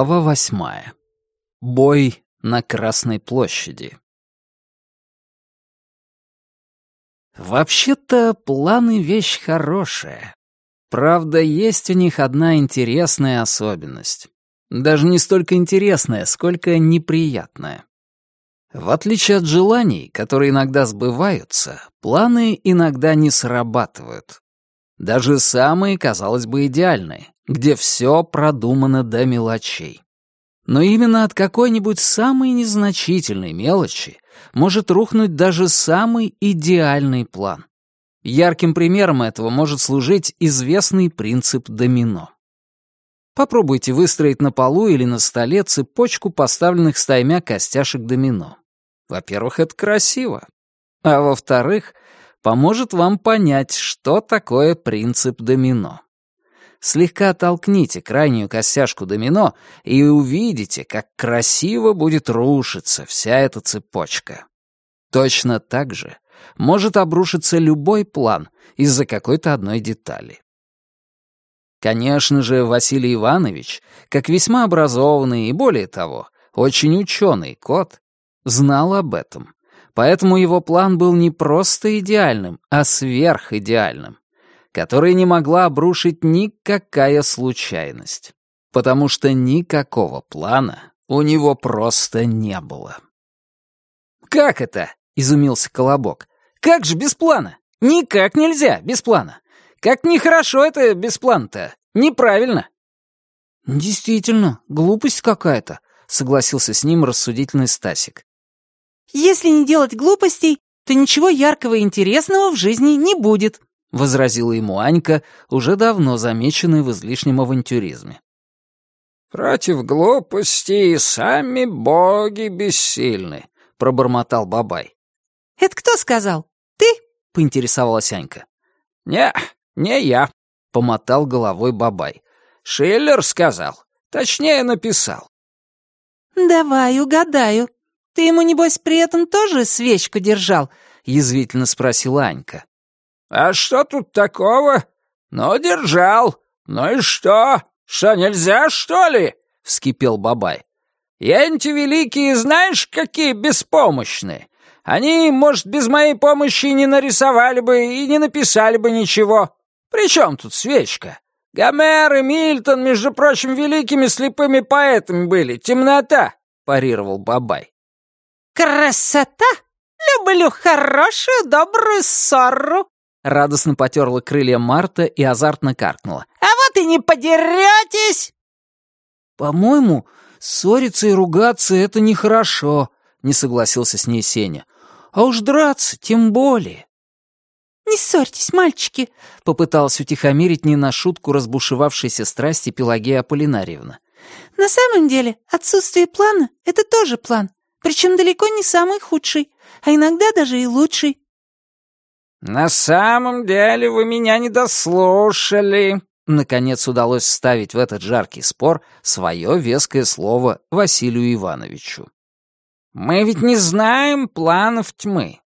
Глава восьмая. Бой на Красной площади. Вообще-то планы — вещь хорошая. Правда, есть у них одна интересная особенность. Даже не столько интересная, сколько неприятная. В отличие от желаний, которые иногда сбываются, планы иногда не срабатывают. Даже самые, казалось бы, идеальные, где все продумано до мелочей. Но именно от какой-нибудь самой незначительной мелочи может рухнуть даже самый идеальный план. Ярким примером этого может служить известный принцип домино. Попробуйте выстроить на полу или на столе цепочку поставленных стаймя костяшек домино. Во-первых, это красиво. А во-вторых, поможет вам понять, что такое принцип домино. Слегка толкните крайнюю костяшку домино и увидите, как красиво будет рушиться вся эта цепочка. Точно так же может обрушиться любой план из-за какой-то одной детали. Конечно же, Василий Иванович, как весьма образованный и, более того, очень ученый кот, знал об этом. Поэтому его план был не просто идеальным, а сверхидеальным которые не могла обрушить никакая случайность, потому что никакого плана у него просто не было. «Как это?» — изумился Колобок. «Как же без плана? Никак нельзя без плана. Как нехорошо это без плана-то. Неправильно». «Действительно, глупость какая-то», — согласился с ним рассудительный Стасик. «Если не делать глупостей, то ничего яркого и интересного в жизни не будет», — возразила ему Анька, уже давно замеченный в излишнем авантюризме. «Против глупости и сами боги бессильны», — пробормотал Бабай. «Это кто сказал? Ты?» — поинтересовалась Анька. «Не, не я», — помотал головой Бабай. «Шиллер сказал. Точнее, написал». «Давай угадаю. Ты ему, небось, при этом тоже свечку держал?» — язвительно спросила Анька. «А что тут такого? Ну, держал. Ну и что? Что, нельзя, что ли?» — вскипел Бабай. «Янти великие знаешь, какие беспомощные. Они, может, без моей помощи не нарисовали бы и не написали бы ничего. При чем тут свечка? Гомер и Мильтон, между прочим, великими слепыми поэтами были. Темнота!» — парировал Бабай. «Красота! Люблю хорошую, добрую ссору!» Радостно потерла крылья Марта и азартно каркнула. «А вот и не подеретесь!» «По-моему, ссориться и ругаться — это нехорошо», — не согласился с ней Сеня. «А уж драться тем более». «Не ссорьтесь, мальчики», — попыталась утихомирить не на шутку разбушевавшейся страсти Пелагея Аполлинарьевна. «На самом деле, отсутствие плана — это тоже план, причем далеко не самый худший, а иногда даже и лучший. «На самом деле вы меня не дослушали», Наконец удалось вставить в этот жаркий спор свое веское слово Василию Ивановичу. «Мы ведь не знаем планов тьмы,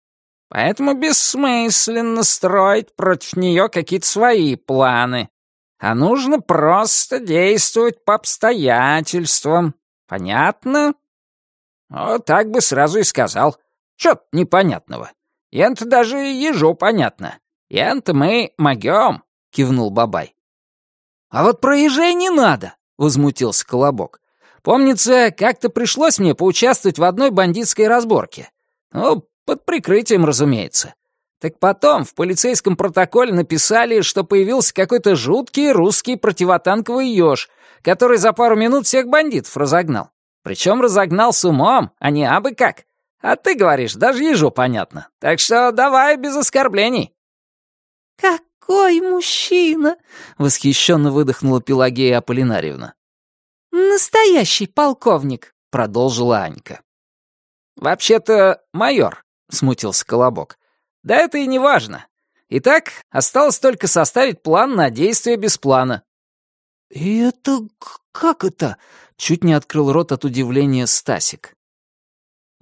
поэтому бессмысленно строить против нее какие-то свои планы, а нужно просто действовать по обстоятельствам. Понятно?» Вот так бы сразу и сказал. Чё-то непонятного. Ян-то даже ежу понятно. Ян-то мы могем, кивнул Бабай. А вот про ежей не надо, возмутился Колобок. Помнится, как-то пришлось мне поучаствовать в одной бандитской разборке. Ну, под прикрытием, разумеется. Так потом в полицейском протоколе написали, что появился какой-то жуткий русский противотанковый еж, который за пару минут всех бандитов разогнал. Причем разогнал с умом, а не абы как. А ты говоришь, даже ежу понятно. Так что давай без оскорблений». «Какой мужчина!» — восхищенно выдохнула Пелагея Аполлинарьевна. «Настоящий полковник», — продолжила Анька. «Вообще-то майор», — смутился Колобок. «Да это и не важно. Итак, осталось только составить план на действие без плана». «И это как это?» — чуть не открыл рот от удивления Стасик.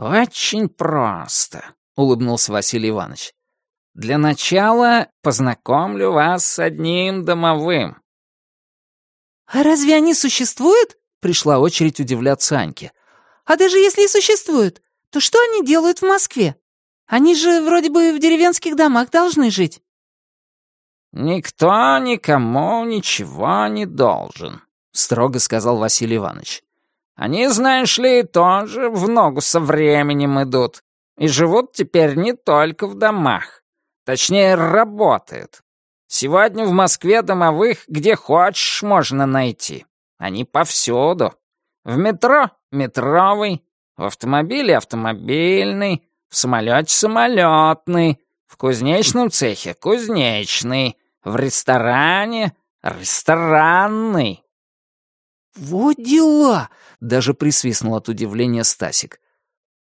«Очень просто», — улыбнулся Василий Иванович. «Для начала познакомлю вас с одним домовым». «А разве они существуют?» пришла очередь удивляться Аньке. «А даже если и существуют, то что они делают в Москве? Они же вроде бы в деревенских домах должны жить». «Никто никому ничего не должен», — строго сказал Василий Иванович. «Они, знаешь ли, тоже в ногу со временем идут и живут теперь не только в домах. Точнее, работают. Сегодня в Москве домовых где хочешь можно найти. Они повсюду. В метро — метровый, в автомобиле — автомобильный, в самолете — самолетный, в кузнечном цехе — кузнечный, в ресторане — ресторанный. «Вот дела!» — даже присвистнул от удивления Стасик.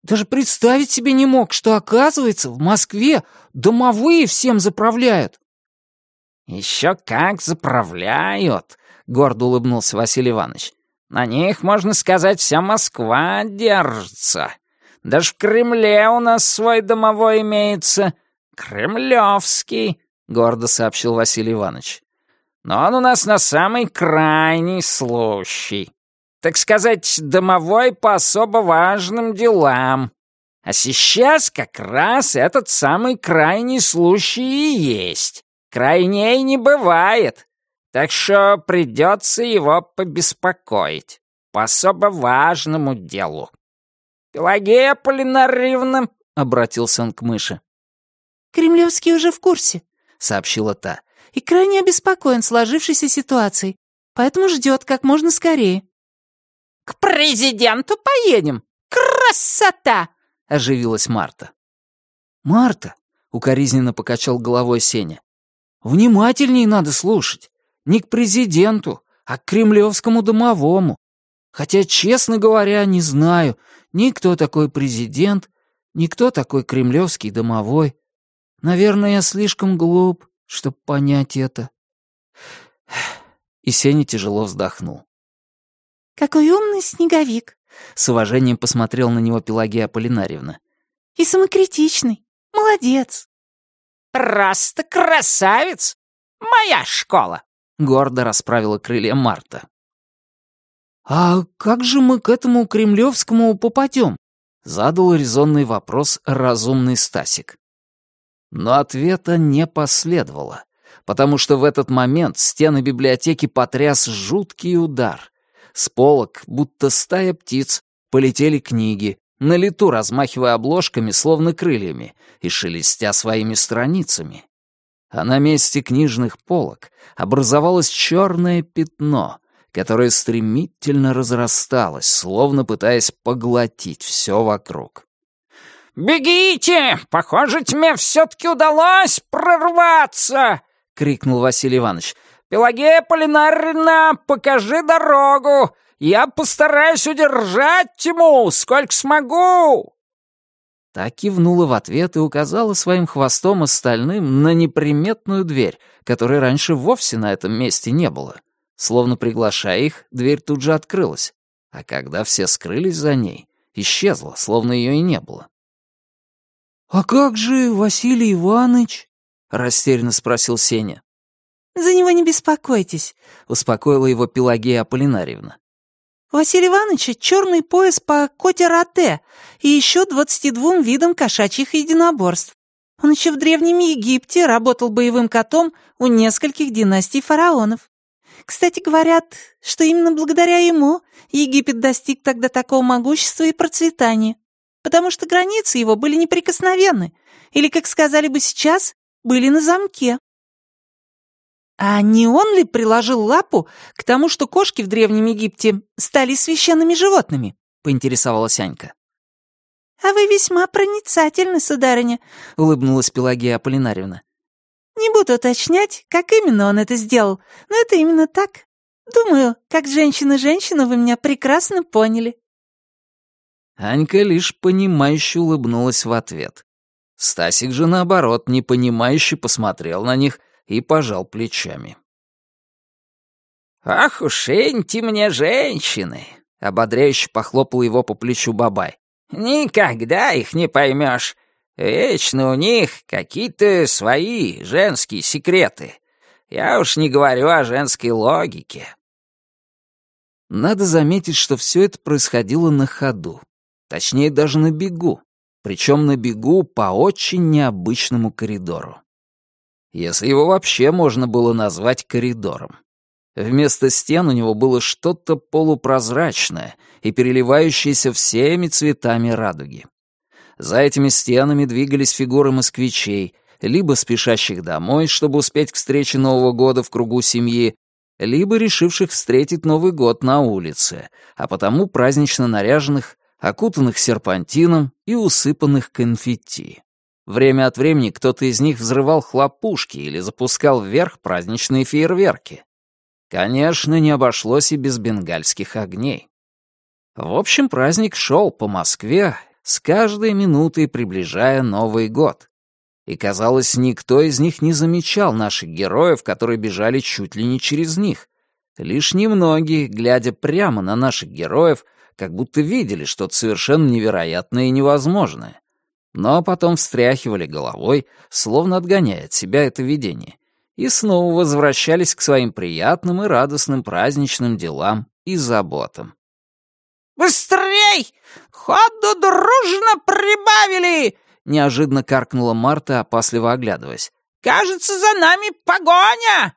«Даже представить себе не мог, что, оказывается, в Москве домовые всем заправляют!» «Еще как заправляют!» — гордо улыбнулся Василий Иванович. «На них, можно сказать, вся Москва держится. Даже в Кремле у нас свой домовой имеется. Кремлевский, — гордо сообщил Василий Иванович. «Но он у нас на самый крайний случай. Так сказать, домовой по особо важным делам. А сейчас как раз этот самый крайний случай и есть. Крайней не бывает. Так что придется его побеспокоить. По особо важному делу. «Пелагея Полинарьевна», — обратился он к мыши. «Кремлевский уже в курсе», сообщила та, «и крайне обеспокоен сложившейся ситуацией, поэтому ждет как можно скорее». «К президенту поедем! Красота!» — оживилась Марта. «Марта!» — укоризненно покачал головой Сеня. «Внимательней надо слушать. Не к президенту, а к кремлевскому домовому. Хотя, честно говоря, не знаю, ни кто такой президент, ни кто такой кремлевский домовой. Наверное, я слишком глуп, чтобы понять это. И Сеня тяжело вздохнул. «Какой умный снеговик!» — с уважением посмотрел на него Пелагея Аполлинарьевна. «И самокритичный. Молодец!» «Просто красавец! Моя школа!» — гордо расправила крылья Марта. «А как же мы к этому кремлевскому попадем?» — задал резонный вопрос разумный Стасик. Но ответа не последовало, потому что в этот момент стены библиотеки потряс жуткий удар. С полок, будто стая птиц, полетели книги, на лету размахивая обложками, словно крыльями, и шелестя своими страницами. А на месте книжных полок образовалось черное пятно, которое стремительно разрасталось, словно пытаясь поглотить все вокруг. «Бегите! Похоже, тебе все-таки удалось прорваться!» — крикнул Василий Иванович. «Пелагея Полинарина, покажи дорогу! Я постараюсь удержать тьму, сколько смогу!» Так кивнула в ответ и указала своим хвостом остальным на неприметную дверь, которой раньше вовсе на этом месте не было. Словно приглашая их, дверь тут же открылась, а когда все скрылись за ней, исчезла, словно ее и не было. «А как же Василий Иванович?» — растерянно спросил Сеня. «За него не беспокойтесь», — успокоила его Пелагея Аполлинарьевна. «У Василия Ивановича черный пояс по коте-рате и еще двадцати двум видам кошачьих единоборств. Он еще в Древнем Египте работал боевым котом у нескольких династий фараонов. Кстати, говорят, что именно благодаря ему Египет достиг тогда такого могущества и процветания потому что границы его были неприкосновенны, или, как сказали бы сейчас, были на замке. А не он ли приложил лапу к тому, что кошки в Древнем Египте стали священными животными? поинтересовалась Анька. «А вы весьма проницательны, сударыня», — улыбнулась Пелагея Аполлинарьевна. «Не буду уточнять, как именно он это сделал, но это именно так. Думаю, как женщина-женщину вы меня прекрасно поняли». Анька лишь понимающе улыбнулась в ответ. Стасик же, наоборот, непонимающе посмотрел на них и пожал плечами. «Ах уж энти мне женщины!» — ободряюще похлопал его по плечу Бабай. «Никогда их не поймешь. Вечно у них какие-то свои женские секреты. Я уж не говорю о женской логике». Надо заметить, что все это происходило на ходу. Точнее, даже на бегу. Причем на бегу по очень необычному коридору. Если его вообще можно было назвать коридором. Вместо стен у него было что-то полупрозрачное и переливающееся всеми цветами радуги. За этими стенами двигались фигуры москвичей, либо спешащих домой, чтобы успеть к встрече Нового года в кругу семьи, либо решивших встретить Новый год на улице, а потому празднично наряженных, окутанных серпантином и усыпанных конфетти. Время от времени кто-то из них взрывал хлопушки или запускал вверх праздничные фейерверки. Конечно, не обошлось и без бенгальских огней. В общем, праздник шел по Москве, с каждой минутой приближая Новый год. И, казалось, никто из них не замечал наших героев, которые бежали чуть ли не через них. Лишь немногие, глядя прямо на наших героев, как будто видели что-то совершенно невероятное и невозможное. Но потом встряхивали головой, словно отгоняя от себя это видение, и снова возвращались к своим приятным и радостным праздничным делам и заботам. «Быстрей! Ходу дружно прибавили!» Неожиданно каркнула Марта, опасливо оглядываясь. «Кажется, за нами погоня!»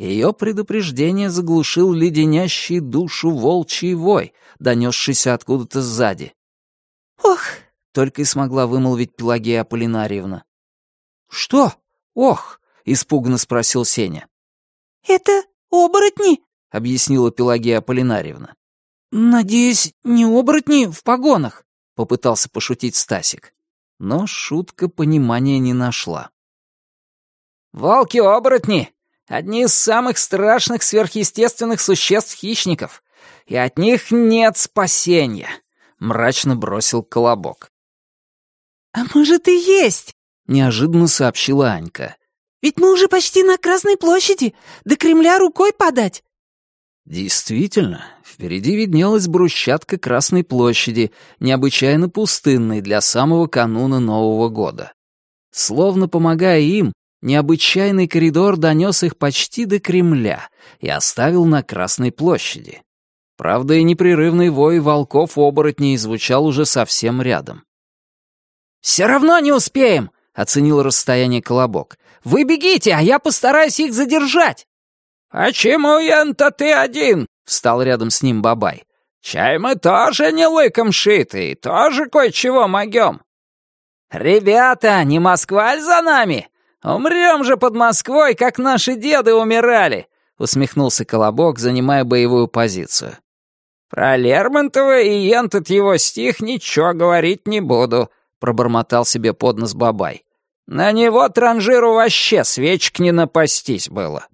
Ее предупреждение заглушил леденящий душу волчий вой, донесшийся откуда-то сзади. «Ох!» — только и смогла вымолвить Пелагея Аполлинарьевна. «Что? Ох!» — испуганно спросил Сеня. «Это оборотни!» — объяснила Пелагея Аполлинарьевна. «Надеюсь, не оборотни в погонах?» — попытался пошутить Стасик но шутка понимания не нашла. «Волки-оборотни — одни из самых страшных сверхъестественных существ-хищников, и от них нет спасения», — мрачно бросил Колобок. «А может и есть?» — неожиданно сообщила Анька. «Ведь мы уже почти на Красной площади, до Кремля рукой подать». Действительно, впереди виднелась брусчатка Красной площади, необычайно пустынной для самого кануна Нового года. Словно помогая им, необычайный коридор донес их почти до Кремля и оставил на Красной площади. Правда, и непрерывный вой волков-оборотней звучал уже совсем рядом. «Все равно не успеем!» — оценил расстояние Колобок. «Вы бегите, а я постараюсь их задержать!» «Почему, Янта, ты один?» — встал рядом с ним Бабай. «Чай мы тоже не лыком шиты, тоже кое-чего могем». «Ребята, не Москва ли за нами? Умрем же под Москвой, как наши деды умирали!» — усмехнулся Колобок, занимая боевую позицию. «Про Лермонтова и Ентот его стих ничего говорить не буду», — пробормотал себе под нос Бабай. «На него транжиру вообще свечек не напастись было».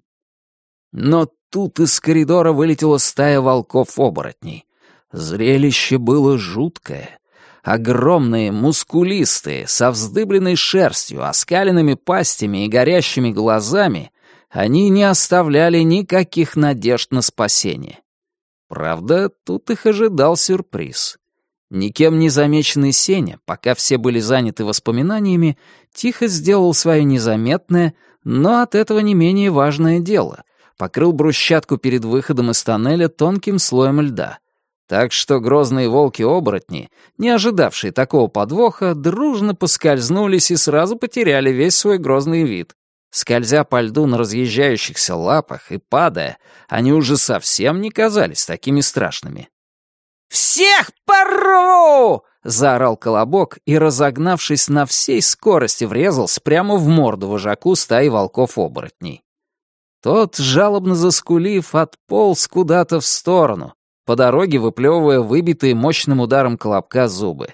Но тут из коридора вылетела стая волков-оборотней. Зрелище было жуткое. Огромные, мускулистые, со вздыбленной шерстью, оскаленными пастями и горящими глазами, они не оставляли никаких надежд на спасение. Правда, тут их ожидал сюрприз. Никем не замеченный Сеня, пока все были заняты воспоминаниями, тихо сделал свое незаметное, но от этого не менее важное дело — покрыл брусчатку перед выходом из тоннеля тонким слоем льда. Так что грозные волки-оборотни, не ожидавшие такого подвоха, дружно поскользнулись и сразу потеряли весь свой грозный вид. Скользя по льду на разъезжающихся лапах и падая, они уже совсем не казались такими страшными. «Всех порву!» — заорал Колобок и, разогнавшись на всей скорости, врезался прямо в морду вожаку стаи волков-оборотней. Тот, жалобно заскулив, отполз куда-то в сторону, по дороге выплевывая выбитые мощным ударом колобка зубы.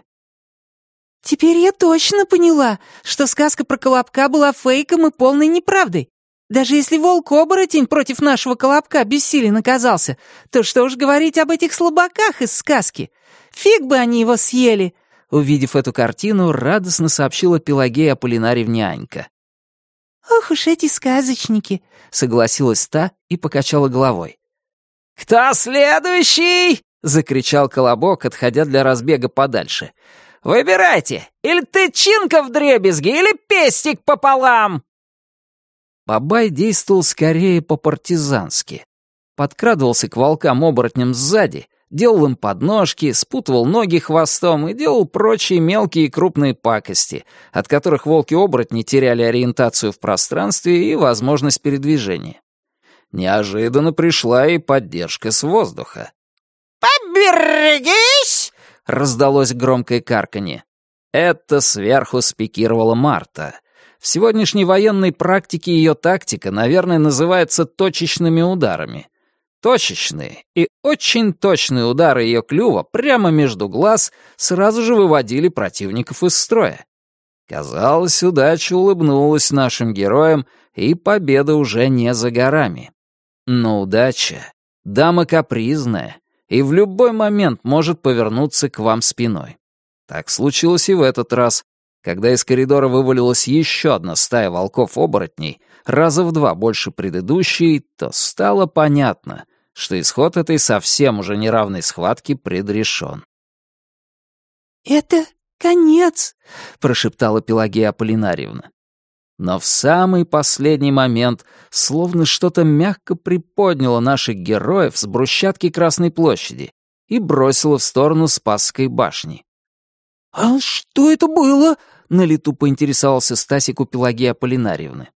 «Теперь я точно поняла, что сказка про колобка была фейком и полной неправдой. Даже если волк-оборотень против нашего колобка бессилен оказался, то что уж говорить об этих слабаках из сказки. Фиг бы они его съели!» Увидев эту картину, радостно сообщила Пелагея Аполлинарьевне Анька. «Ох уж эти сказочники!» — согласилась та и покачала головой. «Кто следующий?» — закричал Колобок, отходя для разбега подальше. «Выбирайте, или тычинка в дребезги, или пестик пополам!» Бабай действовал скорее по-партизански. подкрадывался к волкам-оборотням сзади, делал им подножки, спутывал ноги хвостом и делал прочие мелкие и крупные пакости, от которых волки-оборотни теряли ориентацию в пространстве и возможность передвижения. Неожиданно пришла и поддержка с воздуха. «Поберегись!» — раздалось громкое карканье. Это сверху спикировала Марта. В сегодняшней военной практике ее тактика, наверное, называется точечными ударами. Точечные и очень точные удары ее клюва прямо между глаз сразу же выводили противников из строя. Казалось, удача улыбнулась нашим героям, и победа уже не за горами. Но удача — дама капризная, и в любой момент может повернуться к вам спиной. Так случилось и в этот раз, когда из коридора вывалилась еще одна стая волков-оборотней, раза в два больше предыдущей, то стало понятно, что исход этой совсем уже неравной схватки предрешен. «Это конец», — прошептала Пелагея Аполлинарьевна. Но в самый последний момент словно что-то мягко приподняло наших героев с брусчатки Красной площади и бросило в сторону Спасской башни. «А что это было?» — на лету поинтересовался Стасик у Пелагеи Аполлинарьевны.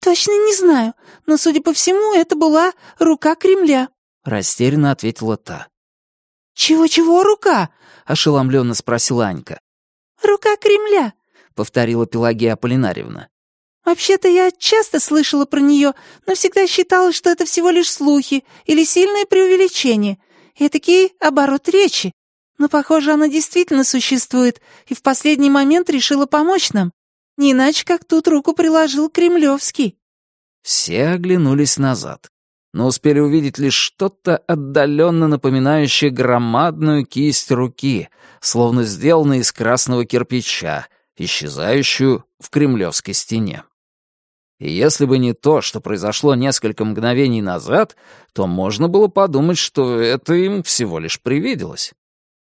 «Точно не знаю, но, судя по всему, это была рука Кремля», — растерянно ответила та. «Чего-чего рука?» — ошеломленно спросила Анька. «Рука Кремля», — повторила Пелагея Аполлинарьевна. «Вообще-то я часто слышала про нее, но всегда считала, что это всего лишь слухи или сильное преувеличение. Этакий оборот речи. Но, похоже, она действительно существует и в последний момент решила помочь нам. Не иначе, как тут руку приложил Кремлевский». Все оглянулись назад, но успели увидеть лишь что-то отдаленно напоминающее громадную кисть руки, словно сделанную из красного кирпича, исчезающую в кремлевской стене. И если бы не то, что произошло несколько мгновений назад, то можно было подумать, что это им всего лишь привиделось.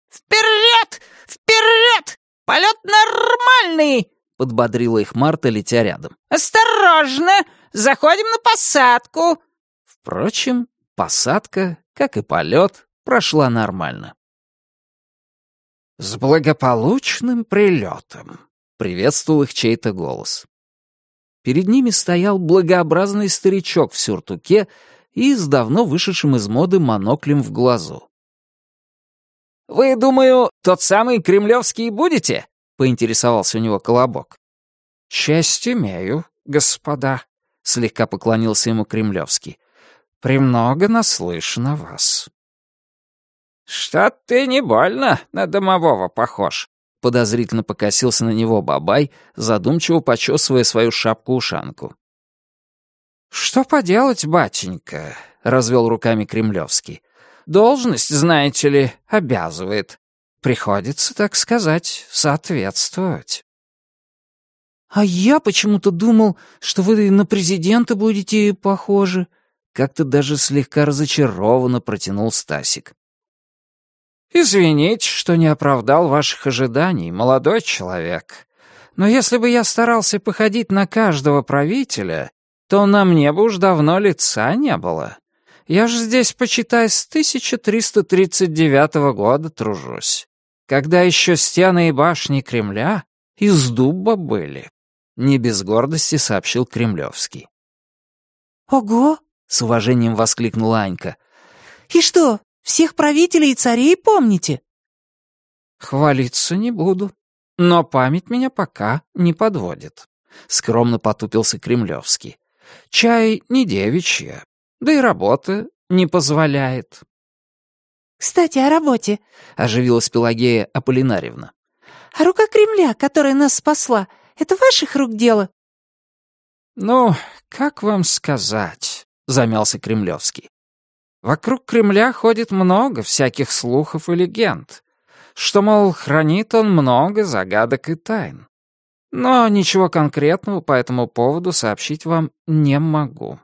«Вперед! Вперед! Полет нормальный!» — подбодрила их Марта, летя рядом. «Осторожно! Заходим на посадку!» Впрочем, посадка, как и полет, прошла нормально. «С благополучным прилетом!» — приветствовал их чей-то голос. Перед ними стоял благообразный старичок в сюртуке и с давно вышедшим из моды моноклем в глазу. «Вы, думаю, тот самый кремлевский будете?» — поинтересовался у него Колобок. «Честь имею, господа», — слегка поклонился ему Кремлевский. «Премного наслышан о вас». «Что ты не больно на домового похож?» Подозрительно покосился на него Бабай, задумчиво почесывая свою шапку-ушанку. «Что поделать, батенька?» — развел руками Кремлевский. «Должность, знаете ли, обязывает. Приходится, так сказать, соответствовать. «А я почему-то думал, что вы на президента будете похожи», как-то даже слегка разочарованно протянул Стасик. «Извините, что не оправдал ваших ожиданий, молодой человек. Но если бы я старался походить на каждого правителя, то на мне бы уж давно лица не было. Я же здесь, почитай, с 1339 года тружусь когда еще стены и башни Кремля из дуба были», — не без гордости сообщил Кремлевский. «Ого!» — с уважением воскликнула Анька. «И что, всех правителей и царей помните?» «Хвалиться не буду, но память меня пока не подводит», — скромно потупился Кремлевский. «Чай не девичья, да и работа не позволяет». «Кстати, о работе», — оживилась Пелагея Аполлинарьевна. «А рука Кремля, которая нас спасла, это ваших рук дело?» «Ну, как вам сказать?» — замялся Кремлевский. «Вокруг Кремля ходит много всяких слухов и легенд, что, мол, хранит он много загадок и тайн. Но ничего конкретного по этому поводу сообщить вам не могу,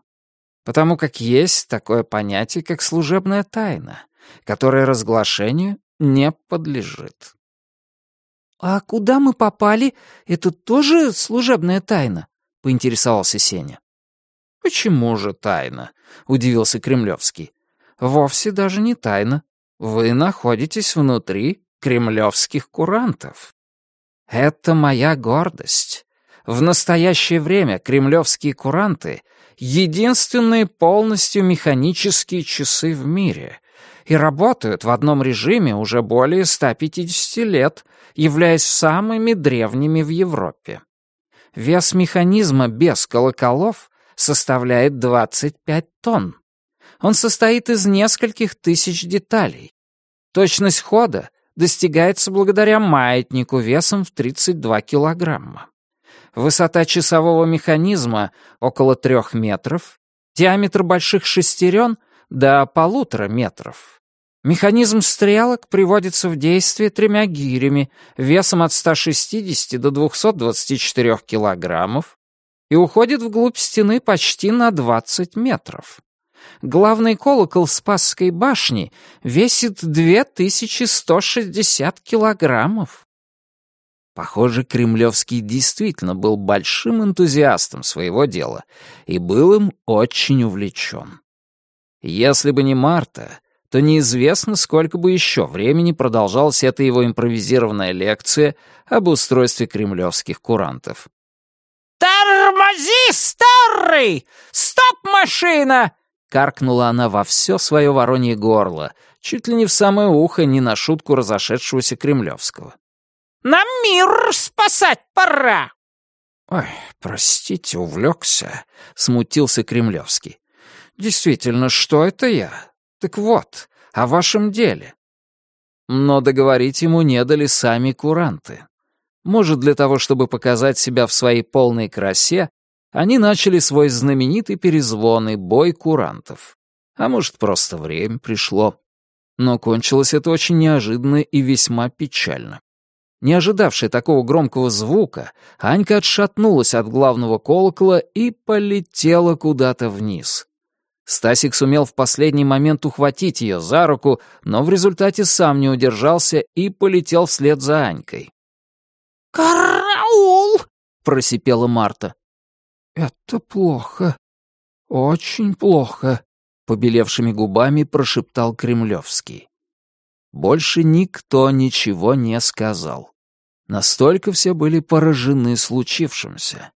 потому как есть такое понятие, как служебная тайна» которое разглашению не подлежит. «А куда мы попали? Это тоже служебная тайна?» — поинтересовался Сеня. «Почему же тайна?» — удивился Кремлевский. «Вовсе даже не тайна. Вы находитесь внутри кремлевских курантов. Это моя гордость. В настоящее время кремлевские куранты — единственные полностью механические часы в мире и работают в одном режиме уже более 150 лет, являясь самыми древними в Европе. Вес механизма без колоколов составляет 25 тонн. Он состоит из нескольких тысяч деталей. Точность хода достигается благодаря маятнику весом в 32 килограмма. Высота часового механизма около трех метров, диаметр больших шестерен до полутора метров. Механизм стрелок приводится в действие тремя гирями весом от 160 до 224 килограммов и уходит вглубь стены почти на 20 метров. Главный колокол Спасской башни весит 2160 килограммов. Похоже, Кремлевский действительно был большим энтузиастом своего дела и был им очень увлечен. Если бы не Марта, то неизвестно, сколько бы еще времени продолжалась эта его импровизированная лекция об устройстве кремлевских курантов. «Тормози, старый! Стоп, машина!» Каркнула она во все свое воронье горло, чуть ли не в самое ухо, не на шутку разошедшегося Кремлевского. «Нам мир спасать пора!» «Ой, простите, увлекся», — смутился Кремлевский. «Действительно, что это я? Так вот, о вашем деле». Но договорить ему не дали сами куранты. Может, для того, чтобы показать себя в своей полной красе, они начали свой знаменитый перезвон и бой курантов. А может, просто время пришло. Но кончилось это очень неожиданно и весьма печально. Не ожидавшая такого громкого звука, Анька отшатнулась от главного колокола и полетела куда-то вниз. Стасик сумел в последний момент ухватить ее за руку, но в результате сам не удержался и полетел вслед за Анькой. «Караул!» — просипела Марта. «Это плохо. Очень плохо», — побелевшими губами прошептал Кремлевский. Больше никто ничего не сказал. Настолько все были поражены случившимся.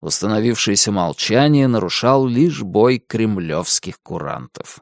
Установившееся молчание нарушал лишь бой кремлевских курантов.